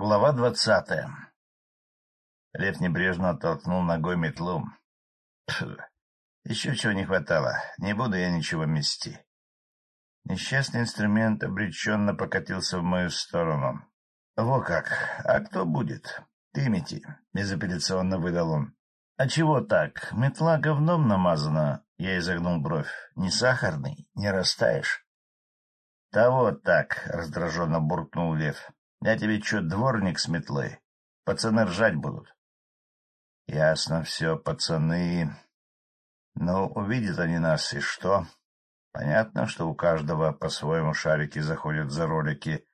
Глава двадцатая Лев небрежно оттолкнул ногой метлу. Еще чего не хватало. Не буду я ничего мести. Несчастный инструмент обреченно покатился в мою сторону. — Во как! А кто будет? — Ты мети, — безапелляционно выдал он. — А чего так? Метла говном намазана. Я изогнул бровь. — Не сахарный? Не растаешь? — вот так, — раздраженно буркнул Лев. — Я тебе что, дворник с метлой? Пацаны ржать будут. — Ясно все, пацаны. Ну, увидят они нас, и что? Понятно, что у каждого по-своему шарики заходят за ролики.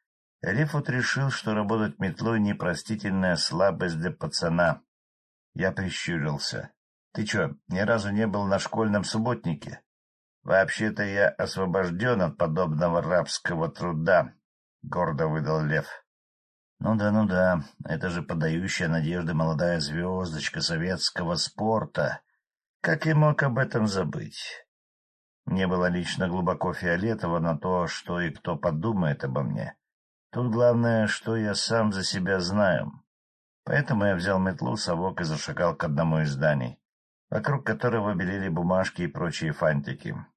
Рифут решил, что работать метлой — непростительная слабость для пацана. Я прищурился. — Ты что, ни разу не был на школьном субботнике? — Вообще-то я освобожден от подобного рабского труда, — гордо выдал Лев. — Ну да, ну да, это же подающая надежды молодая звездочка советского спорта. Как я мог об этом забыть? Мне было лично глубоко фиолетово на то, что и кто подумает обо мне. Тут главное, что я сам за себя знаю. Поэтому я взял метлу, совок и зашагал к одному из зданий, вокруг которого белели бумажки и прочие фантики. —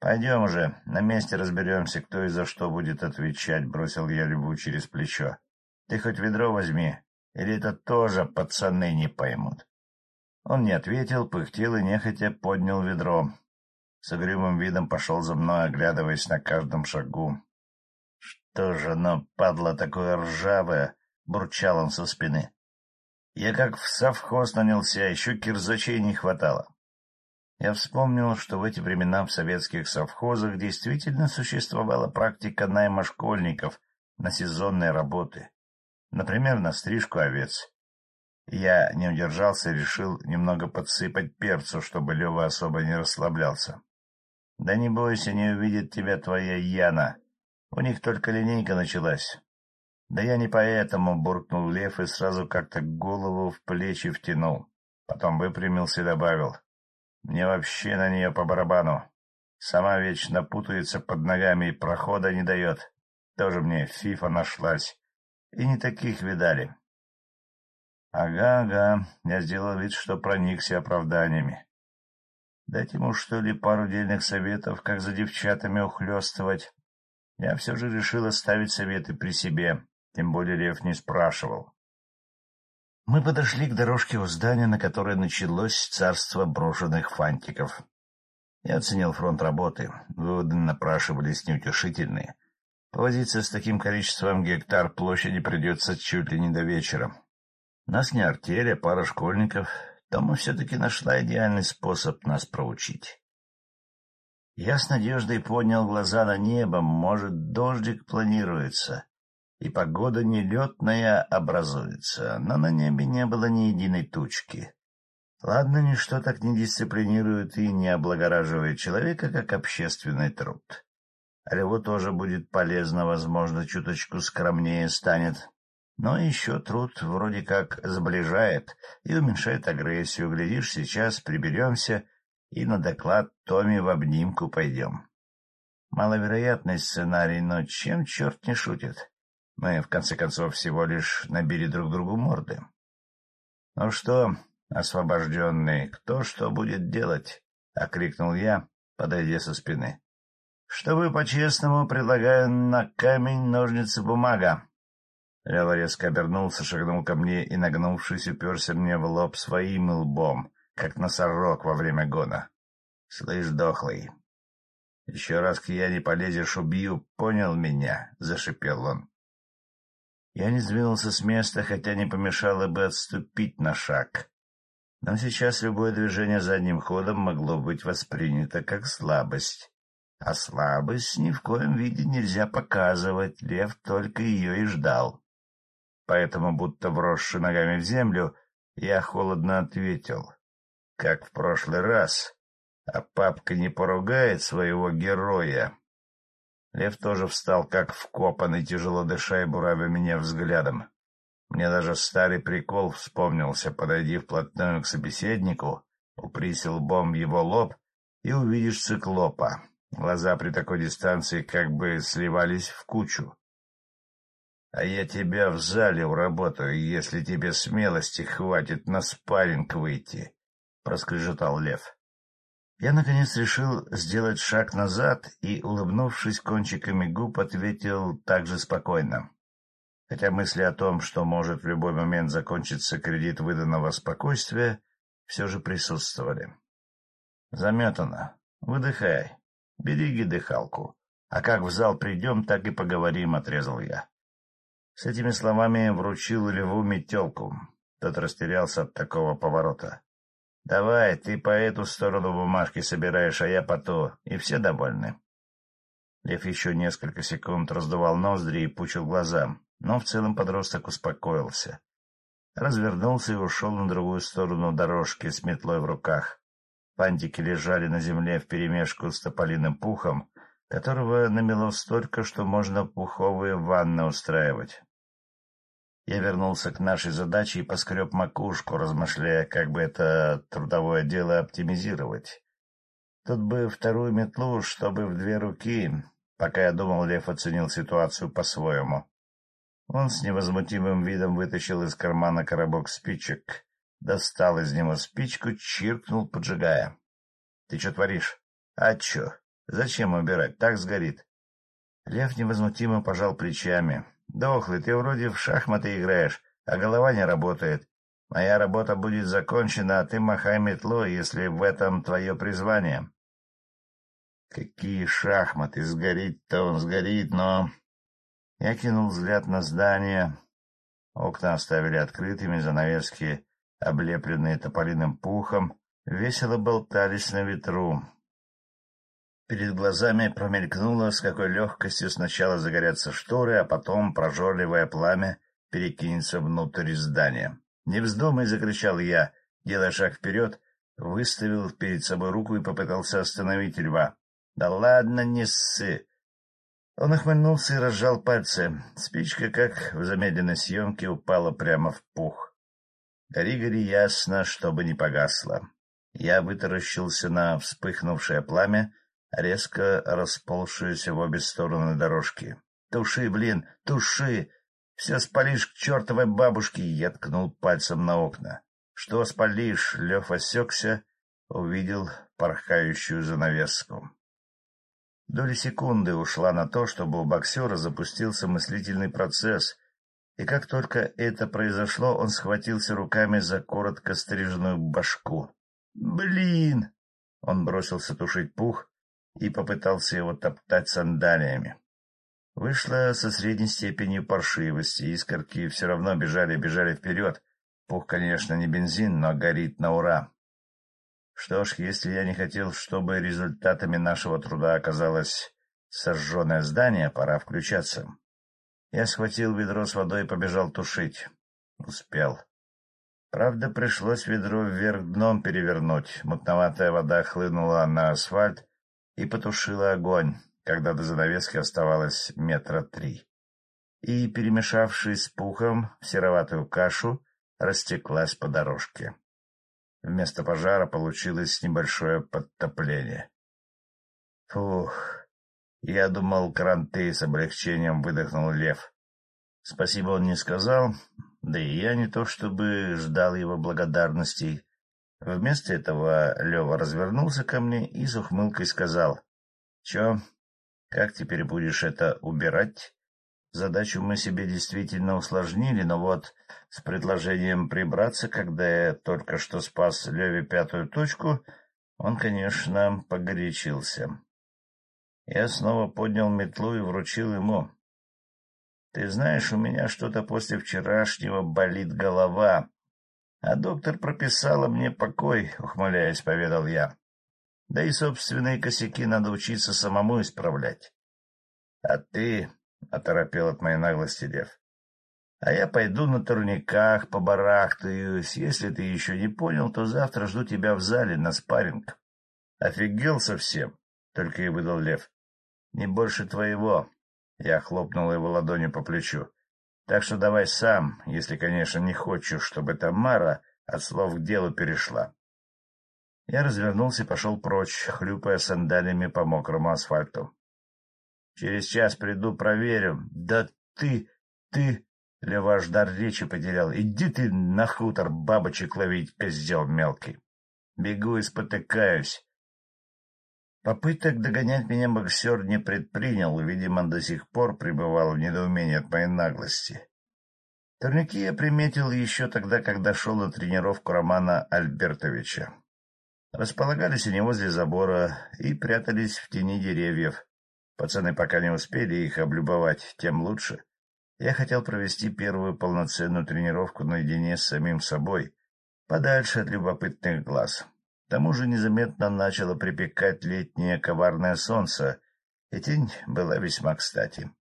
Пойдем уже, на месте разберемся, кто и за что будет отвечать, — бросил я Льву через плечо. — Ты хоть ведро возьми, или это тоже пацаны не поймут? Он не ответил, пыхтел и нехотя поднял ведро, с угрюмым видом пошел за мной, оглядываясь на каждом шагу. — Что же оно, падла, такое ржавое? — бурчал он со спины. Я как в совхоз нанялся, еще кирзачей не хватало. Я вспомнил, что в эти времена в советских совхозах действительно существовала практика найма школьников на сезонные работы, например, на стрижку овец. Я не удержался и решил немного подсыпать перцу, чтобы Лева особо не расслаблялся. Да не бойся, не увидит тебя твоя Яна. У них только линейка началась. Да я не поэтому, — буркнул Лев и сразу как-то голову в плечи втянул. Потом выпрямился и добавил. Мне вообще на нее по барабану. Сама вечно путается под ногами и прохода не дает. Тоже мне фифа нашлась. И не таких видали. Ага, ага, я сделал вид, что проникся оправданиями. Дать ему, что ли, пару дельных советов, как за девчатами ухлёстывать. Я все же решил оставить советы при себе, тем более Лев не спрашивал. Мы подошли к дорожке у здания, на которой началось царство брошенных фантиков. Я оценил фронт работы. Выводы напрашивались неутешительные. Повозиться с таким количеством гектар площади придется чуть ли не до вечера. Нас не артель, а пара школьников, Тома все-таки нашла идеальный способ нас проучить. Я с надеждой поднял глаза на небо, может, дождик планируется, и погода нелетная образуется, но на небе не было ни единой тучки. Ладно, ничто так не дисциплинирует и не облагораживает человека, как общественный труд. А Льву тоже будет полезно, возможно, чуточку скромнее станет. Но еще труд вроде как сближает и уменьшает агрессию. Глядишь, сейчас приберемся и на доклад Томи в обнимку пойдем. Маловероятный сценарий, но чем черт не шутит? Мы, в конце концов, всего лишь набили друг другу морды. Ну что, освобожденный, кто что будет делать? — окрикнул я, подойдя со спины. — Что вы по-честному предлагаю на камень, ножницы, бумага. Лева резко обернулся, шагнул ко мне и, нагнувшись, уперся мне в лоб своим лбом, как носорог во время гона. — Слышь, дохлый, еще раз к я не полезешь, убью, понял меня? — зашипел он. Я не сдвинулся с места, хотя не помешало бы отступить на шаг. Но сейчас любое движение задним ходом могло быть воспринято как слабость. А слабость ни в коем виде нельзя показывать, лев только ее и ждал. Поэтому, будто вросший ногами в землю, я холодно ответил, как в прошлый раз, а папка не поругает своего героя. Лев тоже встал, как вкопанный, тяжело дыша и буравя меня взглядом. Мне даже старый прикол вспомнился. Подойди вплотную к собеседнику, упрись лбом его лоб и увидишь циклопа. Глаза при такой дистанции как бы сливались в кучу. а я тебя в зале уработаю, если тебе смелости хватит на спарринг выйти, — проскрежетал лев. Я, наконец, решил сделать шаг назад и, улыбнувшись кончиками губ, ответил так же спокойно. Хотя мысли о том, что может в любой момент закончиться кредит выданного спокойствия, все же присутствовали. Заметано. Выдыхай. Береги дыхалку. А как в зал придем, так и поговорим, — отрезал я. С этими словами вручил Льву метелку. Тот растерялся от такого поворота. — Давай, ты по эту сторону бумажки собираешь, а я по ту, и все довольны. Лев еще несколько секунд раздувал ноздри и пучил глаза, но в целом подросток успокоился. Развернулся и ушел на другую сторону дорожки с метлой в руках. Пантики лежали на земле вперемешку с тополиным пухом, которого намело столько, что можно пуховые ванны устраивать. Я вернулся к нашей задаче и поскреб макушку, размышляя, как бы это трудовое дело оптимизировать. Тут бы вторую метлу, чтобы в две руки. Пока я думал, Лев оценил ситуацию по-своему. Он с невозмутимым видом вытащил из кармана коробок спичек, достал из него спичку, чиркнул, поджигая. — Ты что творишь? — А чё? Зачем убирать? Так сгорит. Лев невозмутимо пожал плечами. Дохлый, ты вроде в шахматы играешь, а голова не работает. Моя работа будет закончена, а ты махай метлой, если в этом твое призвание. Какие шахматы! Сгорит-то он сгорит, но... Я кинул взгляд на здание. Окна оставили открытыми, занавески, облепленные тополиным пухом, весело болтались на ветру. Перед глазами промелькнуло, с какой легкостью сначала загорятся шторы, а потом прожорливое пламя перекинется внутрь здания. «Не вздумай!» — закричал я, делая шаг вперед, выставил перед собой руку и попытался остановить льва. «Да ладно, не ссы!» Он охмыльнулся и разжал пальцы. Спичка, как в замедленной съемке, упала прямо в пух. Гори-гори ясно, чтобы не погасло. Я вытаращился на вспыхнувшее пламя, резко расползшуюся в обе стороны дорожки. — Туши, блин, туши! Все спалишь к чертовой бабушке! Я ткнул пальцем на окна. — Что спалишь? Лев осекся, увидел порхающую занавеску. Доля секунды ушла на то, чтобы у боксера запустился мыслительный процесс, и как только это произошло, он схватился руками за коротко стриженную башку. «Блин!» Он бросился тушить пух, и попытался его топтать сандалиями. Вышло со средней степенью паршивости, искорки все равно бежали-бежали вперед. Пух, конечно, не бензин, но горит на ура. Что ж, если я не хотел, чтобы результатами нашего труда оказалось сожженное здание, пора включаться. Я схватил ведро с водой и побежал тушить. Успел. Правда, пришлось ведро вверх дном перевернуть. Мутноватая вода хлынула на асфальт, и потушила огонь, когда до занавески оставалось метра три. И, перемешавшись с пухом в сероватую кашу, растеклась по дорожке. Вместо пожара получилось небольшое подтопление. Фух, я думал, кранты с облегчением выдохнул лев. Спасибо он не сказал, да и я не то чтобы ждал его благодарностей. Вместо этого Лева развернулся ко мне и с ухмылкой сказал. — Чё, как теперь будешь это убирать? Задачу мы себе действительно усложнили, но вот с предложением прибраться, когда я только что спас Леве пятую точку, он, конечно, погорячился. Я снова поднял метлу и вручил ему. — Ты знаешь, у меня что-то после вчерашнего болит голова, — А доктор прописала мне покой, — ухмыляясь, поведал я. Да и собственные косяки надо учиться самому исправлять. — А ты, — оторопел от моей наглости Лев, — а я пойду на турниках, побарахтаюсь. Если ты еще не понял, то завтра жду тебя в зале на спарринг. — Офигел совсем, — только и выдал Лев. — Не больше твоего. Я хлопнул его ладонью по плечу. Так что давай сам, если, конечно, не хочешь, чтобы Тамара от слов к делу перешла. Я развернулся и пошел прочь, хлюпая сандалиями по мокрому асфальту. — Через час приду, проверю. — Да ты... ты, Леваш, дар речи потерял. Иди ты на хутор бабочек ловить, козел мелкий. Бегу и спотыкаюсь. Попыток догонять меня боксер не предпринял, видимо, до сих пор пребывал в недоумении от моей наглости. Турники я приметил еще тогда, когда шел на тренировку Романа Альбертовича. Располагались они возле забора и прятались в тени деревьев. Пацаны пока не успели их облюбовать, тем лучше. Я хотел провести первую полноценную тренировку наедине с самим собой, подальше от любопытных глаз. Тому же незаметно начало припекать летнее коварное солнце, и тень была весьма кстати.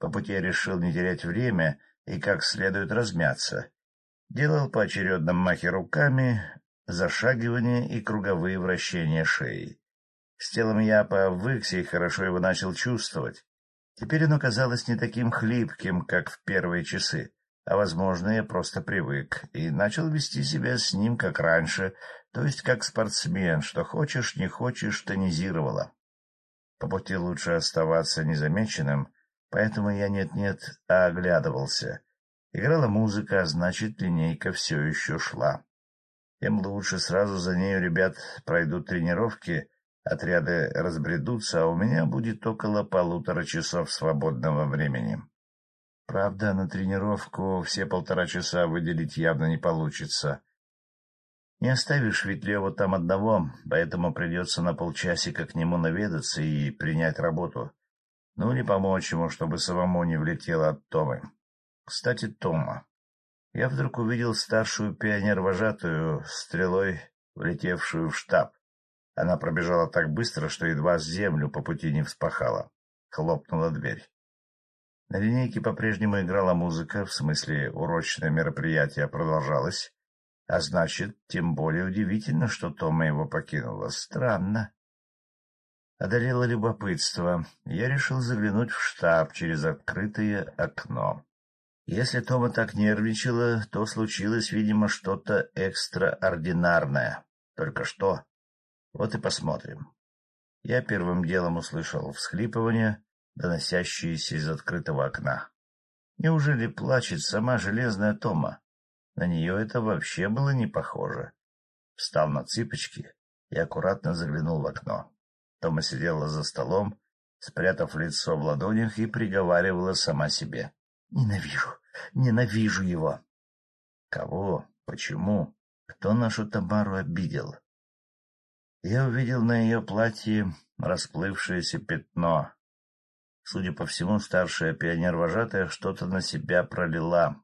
По пути я решил не терять время и как следует размяться. Делал поочередно махи руками, зашагивания и круговые вращения шеи. С телом я повыкся и хорошо его начал чувствовать. Теперь оно казалось не таким хлипким, как в первые часы, а, возможно, я просто привык и начал вести себя с ним, как раньше, то есть как спортсмен, что хочешь, не хочешь, тонизировало. По пути лучше оставаться незамеченным, поэтому я нет-нет, а оглядывался. Играла музыка, а значит, линейка все еще шла. Тем лучше сразу за нею ребят пройдут тренировки, отряды разбредутся, а у меня будет около полутора часов свободного времени. Правда, на тренировку все полтора часа выделить явно не получится. Не оставишь ведь Леву там одного, поэтому придется на полчасика к нему наведаться и принять работу. Ну или помочь ему, чтобы самому не влетело от Томы. Кстати, Тома. Я вдруг увидел старшую пионер-вожатую, стрелой влетевшую в штаб. Она пробежала так быстро, что едва землю по пути не вспахала. Хлопнула дверь. На линейке по-прежнему играла музыка, в смысле урочное мероприятие продолжалось, а значит, тем более удивительно, что Тома его покинула. Странно. Одолело любопытство. Я решил заглянуть в штаб через открытое окно. Если Тома так нервничала, то случилось, видимо, что-то экстраординарное. Только что? Вот и посмотрим. Я первым делом услышал всхлипывание, доносящееся из открытого окна. Неужели плачет сама железная Тома? На нее это вообще было не похоже. Встал на цыпочки и аккуратно заглянул в окно. Тома сидела за столом, спрятав лицо в ладонях, и приговаривала сама себе. Ненавижу, ненавижу его. Кого? Почему? Кто нашу Тамару обидел? Я увидел на ее платье расплывшееся пятно. Судя по всему, старшая пионер-вожатая что-то на себя пролила.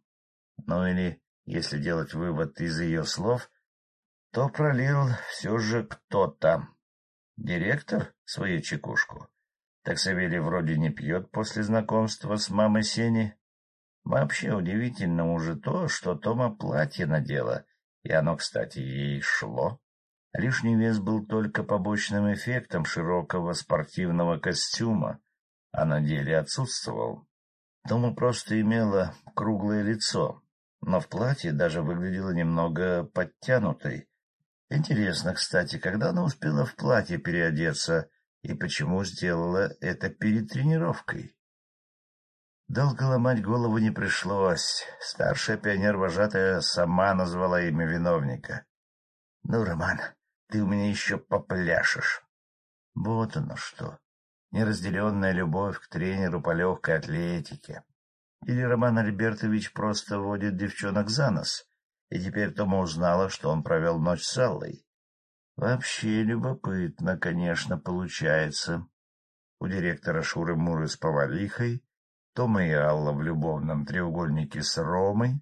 Ну или, если делать вывод из ее слов, то пролил все же кто-то. Директор свою чекушку. Так Савелий вроде не пьет после знакомства с мамой Сени. Вообще удивительно уже то, что Тома платье надела, и оно, кстати, ей шло. Лишний вес был только побочным эффектом широкого спортивного костюма, а на деле отсутствовал. Тома просто имела круглое лицо, но в платье даже выглядела немного подтянутой. Интересно, кстати, когда она успела в платье переодеться и почему сделала это перед тренировкой? Долго ломать голову не пришлось. Старшая пионер-вожатая сама назвала имя виновника. — Ну, Роман, ты у меня еще попляшешь. Вот оно что. Неразделенная любовь к тренеру по легкой атлетике. Или Роман Альбертович просто водит девчонок за нос, и теперь Тома узнала, что он провел ночь с Аллой. Вообще любопытно, конечно, получается. У директора Шуры-Муры с поварихой Тома и Алла в любовном треугольнике с Ромой,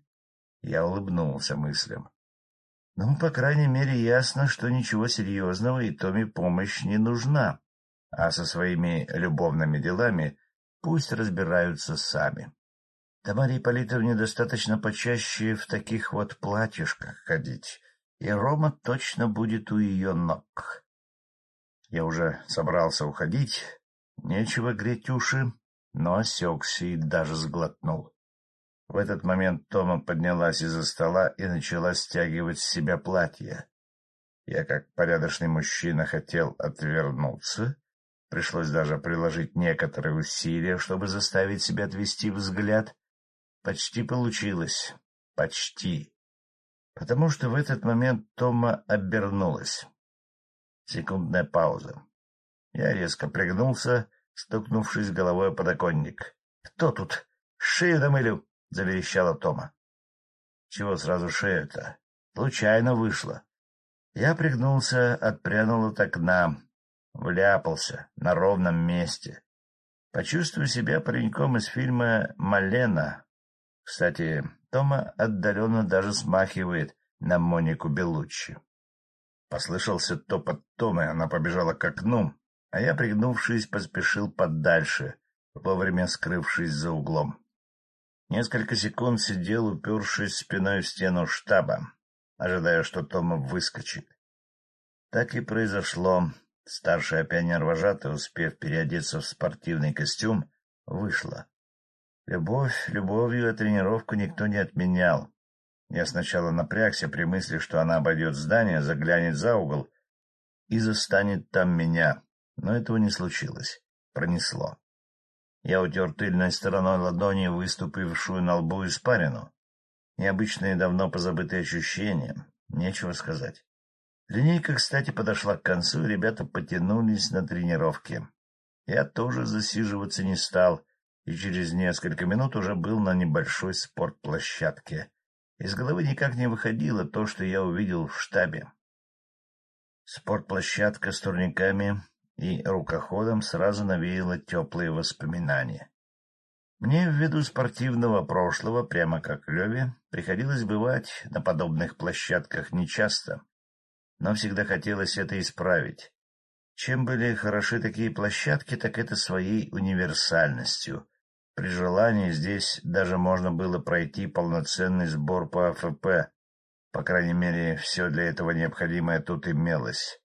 я улыбнулся мыслям. Ну, по крайней мере, ясно, что ничего серьезного и Томе помощь не нужна, а со своими любовными делами пусть разбираются сами. Тамаре Ипполитовне достаточно почаще в таких вот платьишках ходить, и Рома точно будет у ее ног. Я уже собрался уходить, нечего греть уши, но осекся и даже сглотнул. В этот момент Тома поднялась из-за стола и начала стягивать с себя платье. Я, как порядочный мужчина, хотел отвернуться. Пришлось даже приложить некоторые усилия, чтобы заставить себя отвести взгляд. Почти получилось. Почти. Потому что в этот момент Тома обернулась. Секундная пауза. Я резко пригнулся, стукнувшись головой о подоконник. — Кто тут? Шею домылю! — заверещала Тома. — Чего сразу шею-то? Случайно вышло. Я пригнулся, отпрянул от окна, вляпался на ровном месте. Почувствую себя пареньком из фильма «Малена». Кстати, Тома отдаленно даже смахивает на Монику Белуччи. Послышался топот Томы, она побежала к окну, а я, пригнувшись, поспешил подальше, вовремя скрывшись за углом. Несколько секунд сидел, упершись спиной в стену штаба, ожидая, что Тома выскочит. Так и произошло. Старшая пионер-вожатая, успев переодеться в спортивный костюм, вышла. Любовь любовью, а тренировку никто не отменял. Я сначала напрягся при мысли, что она обойдет здание, заглянет за угол и застанет там меня, но этого не случилось. Пронесло. Я утер тыльной стороной ладони выступившую на лбу испарину. Необычные, давно позабытые ощущения. Нечего сказать. Линейка, кстати, подошла к концу, и ребята потянулись на тренировке. Я тоже засиживаться не стал, и через несколько минут уже был на небольшой спортплощадке. Из головы никак не выходило то, что я увидел в штабе. Спортплощадка с турниками и рукоходом сразу навеяла теплые воспоминания. Мне ввиду спортивного прошлого, прямо как Леве, приходилось бывать на подобных площадках нечасто, но всегда хотелось это исправить. Чем были хороши такие площадки, так это своей универсальностью. При желании здесь даже можно было пройти полноценный сбор по АФП. По крайней мере, все для этого необходимое тут имелось.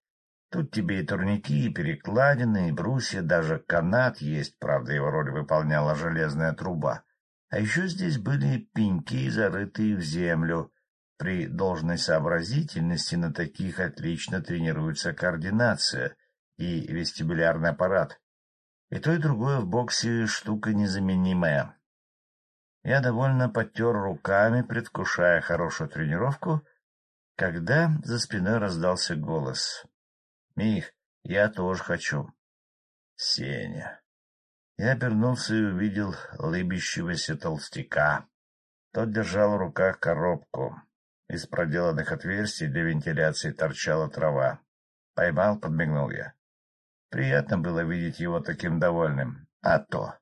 Тут тебе и турники, и перекладины, и брусья, даже канат есть, правда, его роль выполняла железная труба. А еще здесь были пеньки, зарытые в землю. При должной сообразительности на таких отлично тренируется координация и вестибулярный аппарат. И то, и другое в боксе штука незаменимая. Я довольно потер руками, предвкушая хорошую тренировку, когда за спиной раздался голос. — Мих, я тоже хочу. — Сеня. Я обернулся и увидел лыбящегося толстяка. Тот держал в руках коробку. Из проделанных отверстий для вентиляции торчала трава. Поймал, подмигнул я. Приятно было видеть его таким довольным. А то.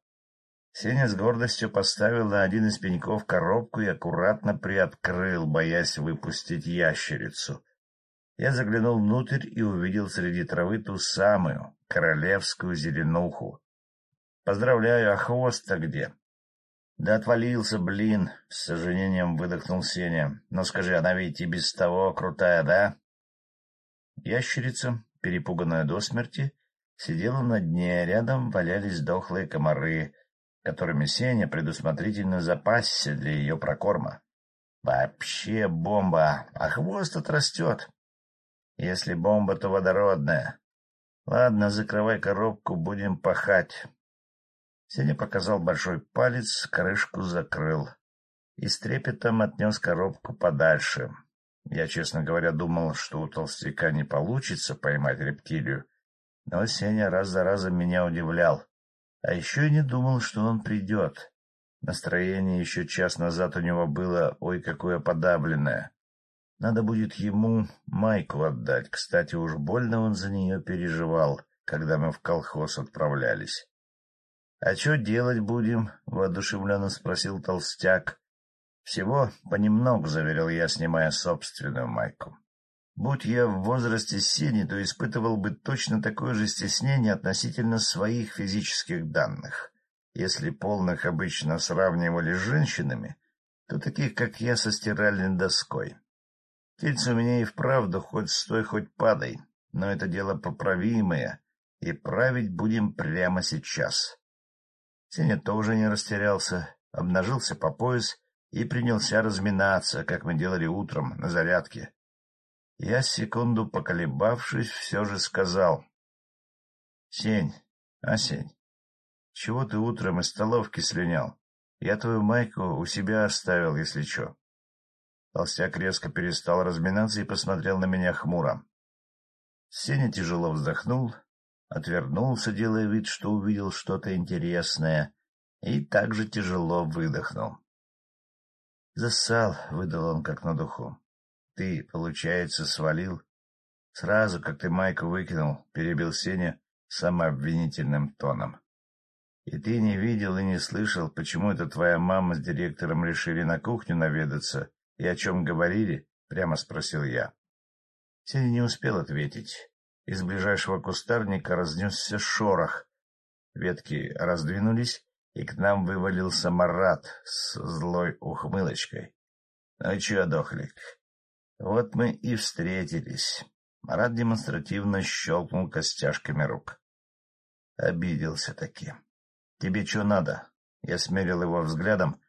Сеня с гордостью поставил на один из пеньков коробку и аккуратно приоткрыл, боясь выпустить ящерицу. Я заглянул внутрь и увидел среди травы ту самую королевскую зеленуху. — Поздравляю, а хвост-то где? — Да отвалился, блин, — с сожалением выдохнул Сеня. — Но скажи, она ведь и без того крутая, да? Ящерица, перепуганная до смерти, сидела на дне, рядом валялись дохлые комары, которыми Сеня предусмотрительно запасся для ее прокорма. Вообще бомба, а хвост отрастет. Если бомба, то водородная. Ладно, закрывай коробку, будем пахать. Сеня показал большой палец, крышку закрыл. И с трепетом отнес коробку подальше. Я, честно говоря, думал, что у толстяка не получится поймать рептилию, но Сеня раз за разом меня удивлял. А еще и не думал, что он придет. Настроение еще час назад у него было ой какое подавленное. Надо будет ему майку отдать. Кстати, уж больно он за нее переживал, когда мы в колхоз отправлялись. — А что делать будем? — воодушевленно спросил толстяк. — Всего понемногу, — заверил я, снимая собственную майку. Будь я в возрасте Сени, то испытывал бы точно такое же стеснение относительно своих физических данных. Если полных обычно сравнивали с женщинами, то таких, как я, со стиральной доской. Тельце у меня и вправду хоть стой, хоть падай, но это дело поправимое, и править будем прямо сейчас. Сеня тоже не растерялся, обнажился по пояс и принялся разминаться, как мы делали утром на зарядке. Я, секунду поколебавшись, все же сказал. — Сень, а, Сень, чего ты утром из столовки слюнял? Я твою майку у себя оставил, если что. Толстяк резко перестал разминаться и посмотрел на меня хмуро. Сеня тяжело вздохнул, отвернулся, делая вид, что увидел что-то интересное, и также тяжело выдохнул. — Засал, — выдал он как на духу. — Ты, получается, свалил? Сразу, как ты майку выкинул, перебил Сеня самообвинительным тоном. — И ты не видел и не слышал, почему это твоя мама с директором решили на кухню наведаться и о чем говорили? — прямо спросил я. Сеня не успел ответить. Из ближайшего кустарника разнесся шорох. Ветки раздвинулись, и к нам вывалился Марат с злой ухмылочкой. — Ну чё, дохлик, вот мы и встретились. Марат демонстративно щелкнул костяшками рук. Обиделся таки. — Тебе что надо? Я смерил его взглядом,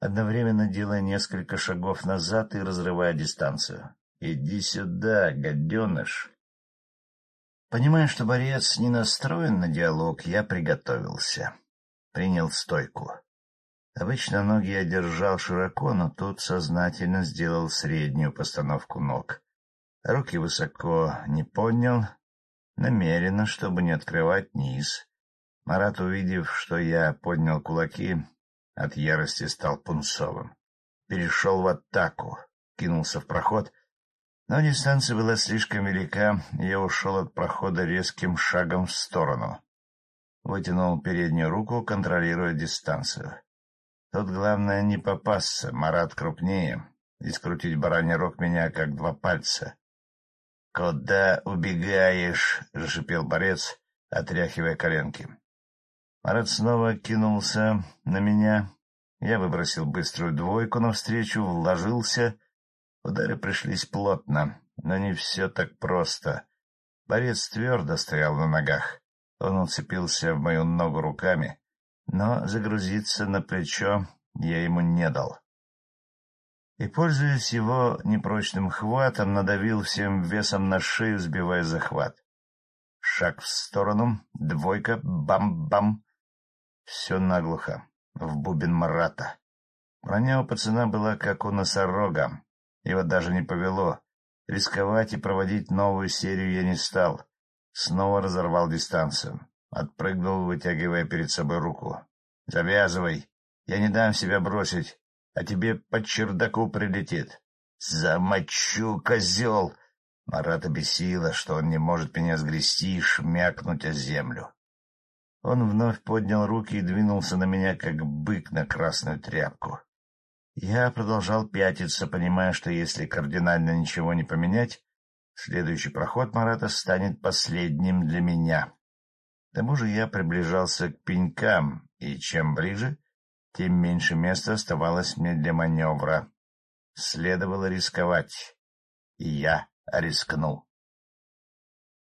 одновременно делая несколько шагов назад и разрывая дистанцию. — Иди сюда, гаденыш! Понимая, что борец не настроен на диалог, я приготовился принял стойку. Обычно ноги я держал широко, но тут сознательно сделал среднюю постановку ног. Руки высоко не поднял, намеренно, чтобы не открывать низ. Марат, увидев, что я поднял кулаки, от ярости стал пунцовым. Перешел в атаку, кинулся в проход, но дистанция была слишком велика, и я ушел от прохода резким шагом в сторону. Вытянул переднюю руку, контролируя дистанцию. Тут главное не попасться, Марат крупнее, и скрутить бараний рог меня, как два пальца. — Куда убегаешь? — зашипел борец, отряхивая коленки. Марат снова кинулся на меня. Я выбросил быструю двойку навстречу, вложился. Удары пришлись плотно, но не все так просто. Борец твердо стоял на ногах. Он уцепился в мою ногу руками, но загрузиться на плечо я ему не дал. И, пользуясь его непрочным хватом, надавил всем весом на шею, сбивая захват. Шаг в сторону, двойка, бам-бам. Все наглухо, в бубен Марата. Броня у пацана была, как у носорога. Его даже не повело. Рисковать и проводить новую серию я не стал. Снова разорвал дистанцию. Отпрыгнул, вытягивая перед собой руку. — Завязывай. Я не дам себя бросить, а тебе по чердаку прилетит. — Замочу, козел! Марат обессило, что он не может меня сгрести и шмякнуть о землю. Он вновь поднял руки и двинулся на меня, как бык на красную тряпку. Я продолжал пятиться, понимая, что если кардинально ничего не поменять, Следующий проход Марата станет последним для меня. Тому же я приближался к пенькам, и чем ближе, тем меньше места оставалось мне для маневра. Следовало рисковать, и я рискнул.